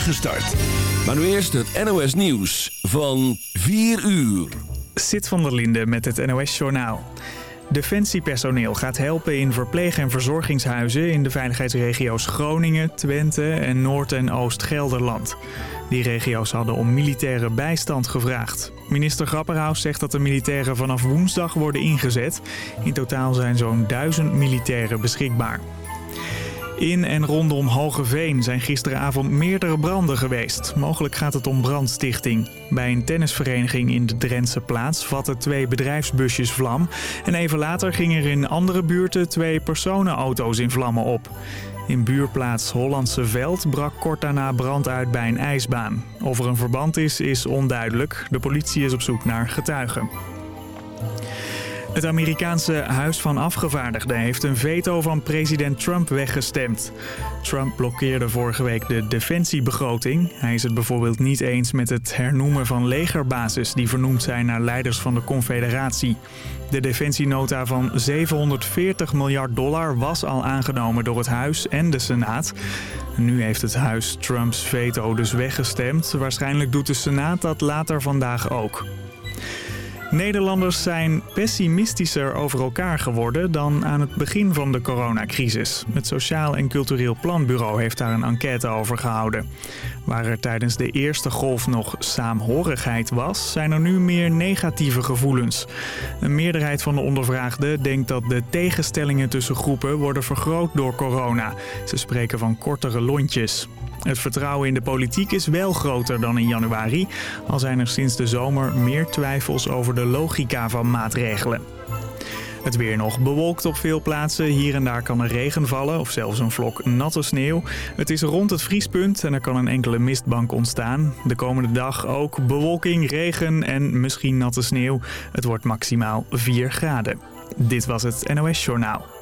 start. Maar nu eerst het NOS Nieuws van 4 uur. Sit van der Linde met het NOS Journaal. Defensiepersoneel gaat helpen in verpleeg- en verzorgingshuizen in de veiligheidsregio's Groningen, Twente en Noord- en Oost-Gelderland. Die regio's hadden om militaire bijstand gevraagd. Minister Grapperhaus zegt dat de militairen vanaf woensdag worden ingezet. In totaal zijn zo'n duizend militairen beschikbaar. In en rondom Hogeveen zijn gisteravond meerdere branden geweest. Mogelijk gaat het om brandstichting. Bij een tennisvereniging in de Drentse plaats vatten twee bedrijfsbusjes vlam. En even later gingen er in andere buurten twee personenauto's in vlammen op. In buurplaats Hollandse Veld brak kort daarna brand uit bij een ijsbaan. Of er een verband is, is onduidelijk. De politie is op zoek naar getuigen. Het Amerikaanse Huis van Afgevaardigden heeft een veto van president Trump weggestemd. Trump blokkeerde vorige week de defensiebegroting. Hij is het bijvoorbeeld niet eens met het hernoemen van legerbases die vernoemd zijn naar leiders van de confederatie. De defensienota van 740 miljard dollar was al aangenomen door het Huis en de Senaat. Nu heeft het Huis Trumps veto dus weggestemd. Waarschijnlijk doet de Senaat dat later vandaag ook. Nederlanders zijn pessimistischer over elkaar geworden dan aan het begin van de coronacrisis. Het Sociaal en Cultureel Planbureau heeft daar een enquête over gehouden. Waar er tijdens de eerste golf nog saamhorigheid was, zijn er nu meer negatieve gevoelens. Een meerderheid van de ondervraagden denkt dat de tegenstellingen tussen groepen worden vergroot door corona. Ze spreken van kortere lontjes. Het vertrouwen in de politiek is wel groter dan in januari, al zijn er sinds de zomer meer twijfels over de logica van maatregelen. Het weer nog bewolkt op veel plaatsen. Hier en daar kan er regen vallen of zelfs een vlok natte sneeuw. Het is rond het vriespunt en er kan een enkele mistbank ontstaan. De komende dag ook bewolking, regen en misschien natte sneeuw. Het wordt maximaal 4 graden. Dit was het NOS Journaal.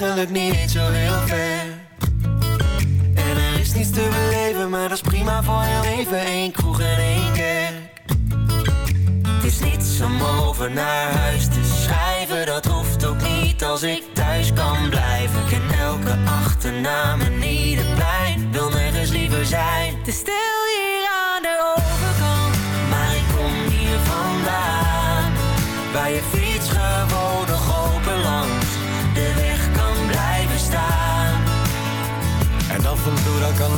Eigenlijk niet zo heel ver. En er is niets te beleven, maar dat is prima voor heel even. één kroeg en één kerk. Het is niets om over naar huis te schrijven, dat hoeft ook niet als ik thuis kan blijven. Ik ken elke achternaam en ieder plein, wil nergens liever zijn. Te stil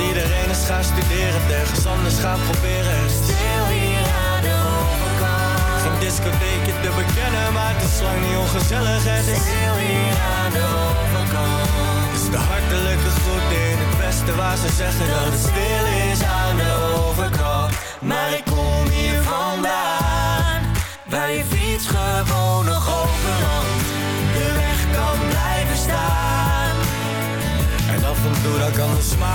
iedereen is gaan studeren, ergens anders gaan proberen. Stil hier aan de overkant. Geen discotheekje te bekennen, maar het is lang niet ongezellig. Het is Stil hier aan de overkant. Is de hartelijke groet in het westen waar ze zeggen dat het stil is aan de overkant. Maar ik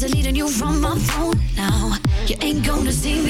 deleting you from my phone now. You ain't gonna see me.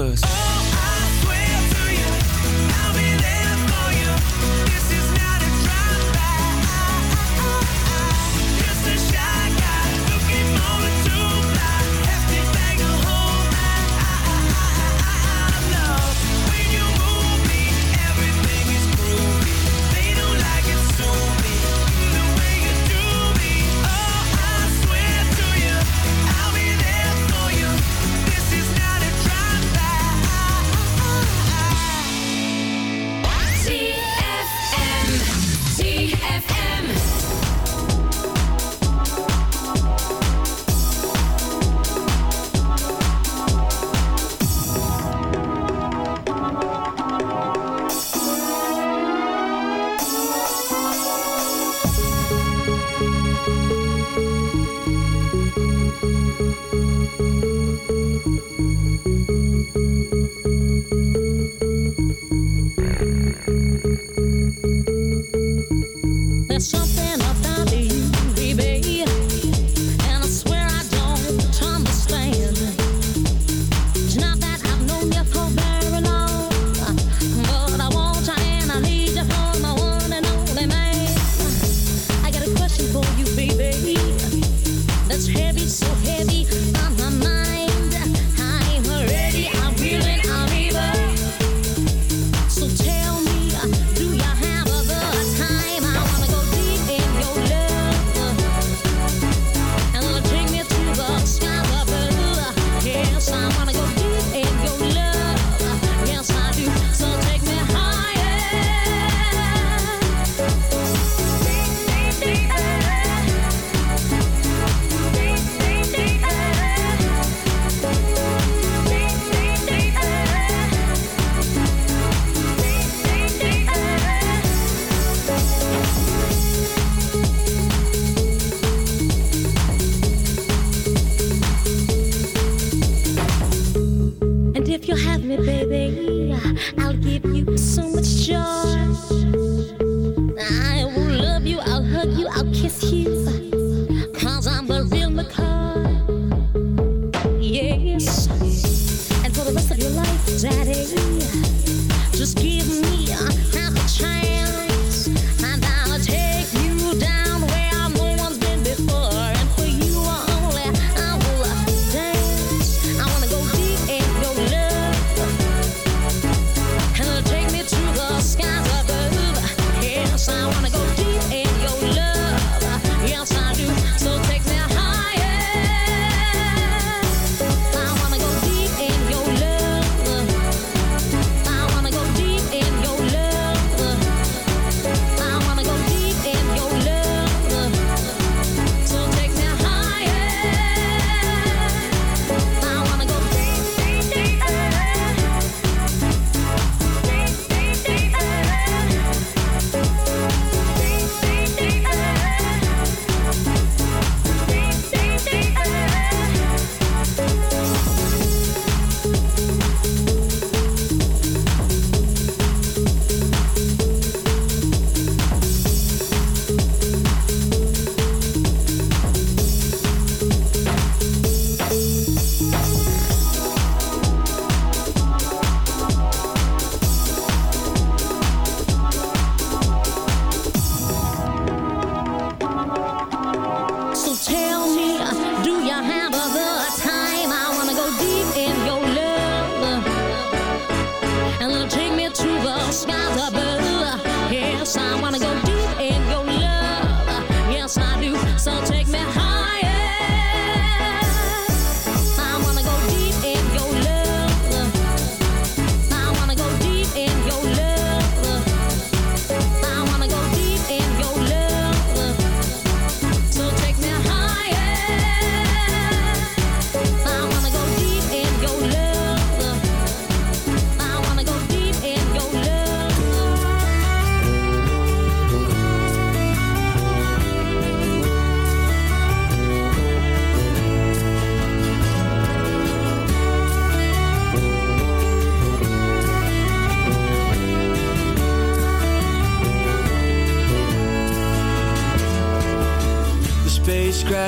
Cause Música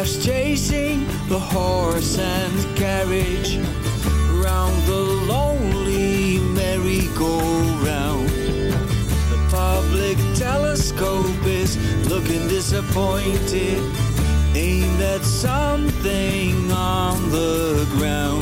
Fast chasing the horse and carriage round the lonely merry-go-round. The public telescope is looking disappointed. Aimed at something on the ground.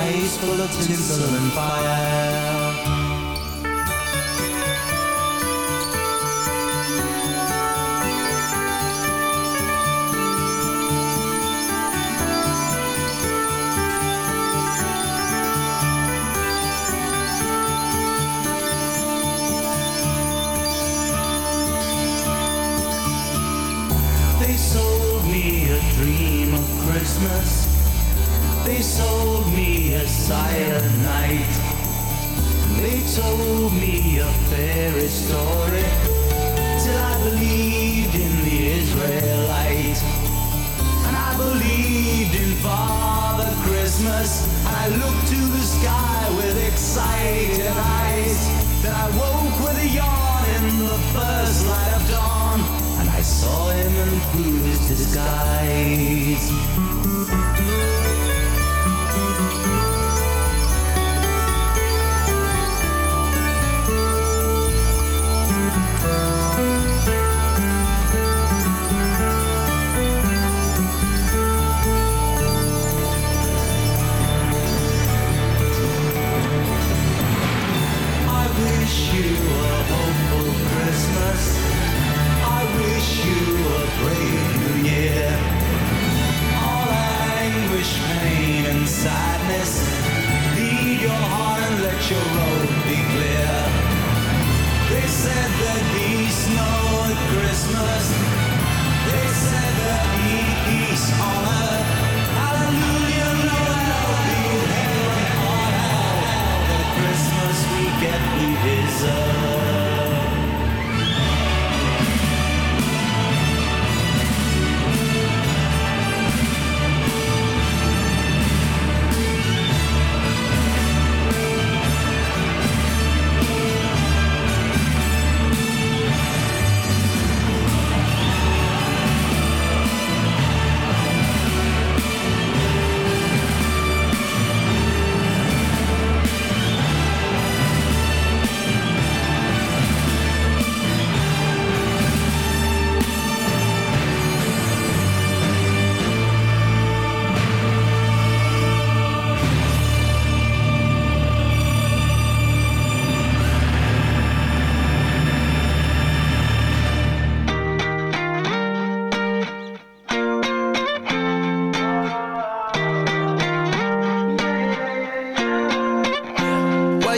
Eyes full of tinsel and fire. Told me a fairy story till I believed in the Israelite. And I believed in Father Christmas. And I looked to the sky with excited eyes. Then I woke with a yawn in the first light of dawn. And I saw him and through his disguise.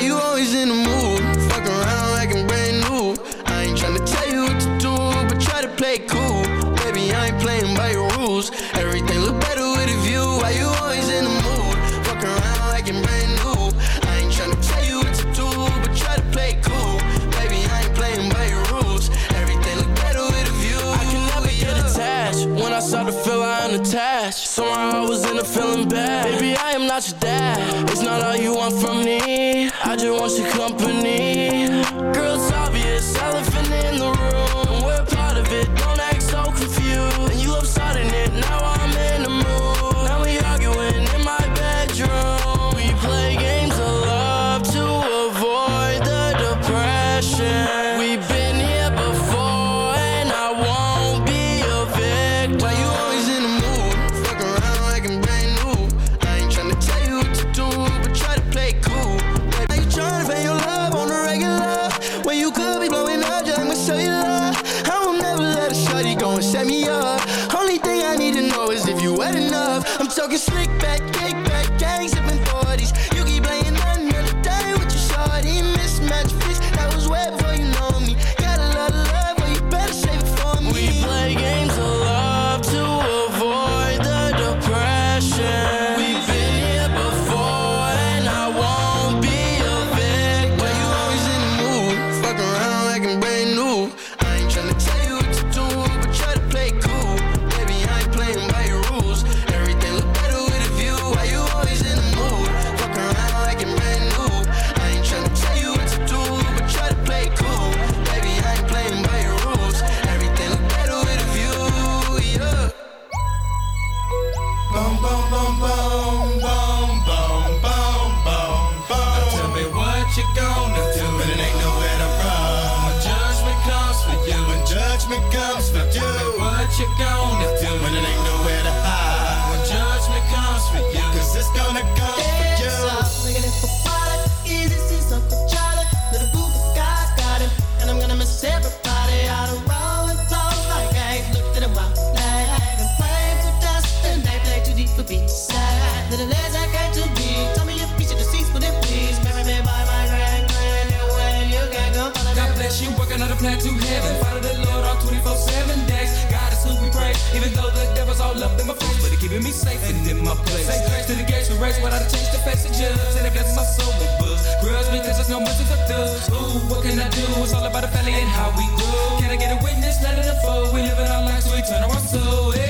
you always in the mood? Fuck around like I'm brand new. I ain't tryna tell you what to do, but try to play cool. Baby, I ain't playing by your rules. Everything look better with a view. Why you always in the mood? Fuck around like I'm brand new. I ain't tryna tell you what to do, but try to play cool. Baby, I ain't playing by your rules. Everything look better with a view. I can never get attached. When I start to feel I'm attached, somehow I was in a feeling bad. Baby, I am not your dad. It's not all you want from me just once you come keeping me safe and in my place. Say grace to the gates of race, but I'd change the face of judge. And I guess my soul will buzz. Grudge because there's no mercy for thugs. Ooh, what can I do? It's all about the family and how we do. Can I get a witness? Let it unfold. We live in our lives, we turn our soul. Hey.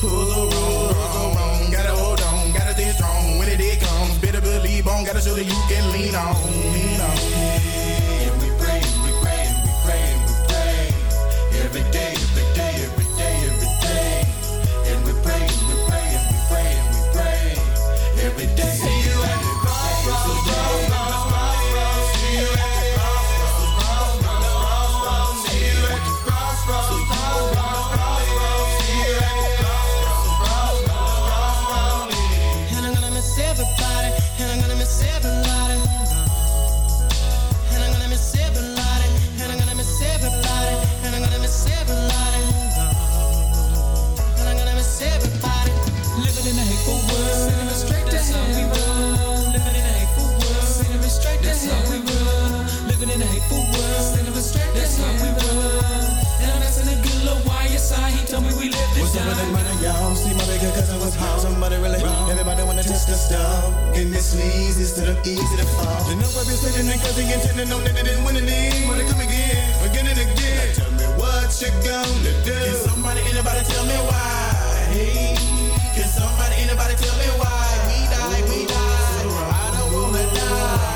Pull the rule? Who's the wrong? Gotta hold on, gotta stay strong. When it, it comes, better believe on. Gotta show that you can lean on. to stall. And this leads instead of easy to fall. The number sitting. Wanna come again, again and again. Now tell me what you gonna do. Can somebody, anybody tell me why? Can somebody, anybody tell me why? We die, we die. I don't wanna die.